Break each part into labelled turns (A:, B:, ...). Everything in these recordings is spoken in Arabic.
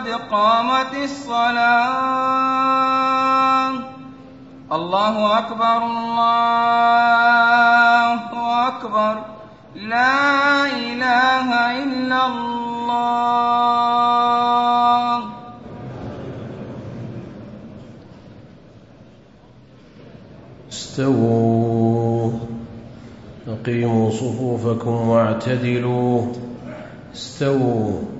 A: قد قامت الصلاة. الله أكبر الله أكبر. لا إله إلا الله.
B: استووا أقيموا صفوفكم واعتدلوا. استووا.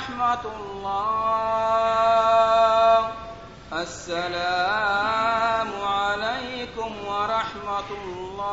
A: ورحمة الله. السلام عليكم ورحمة الله.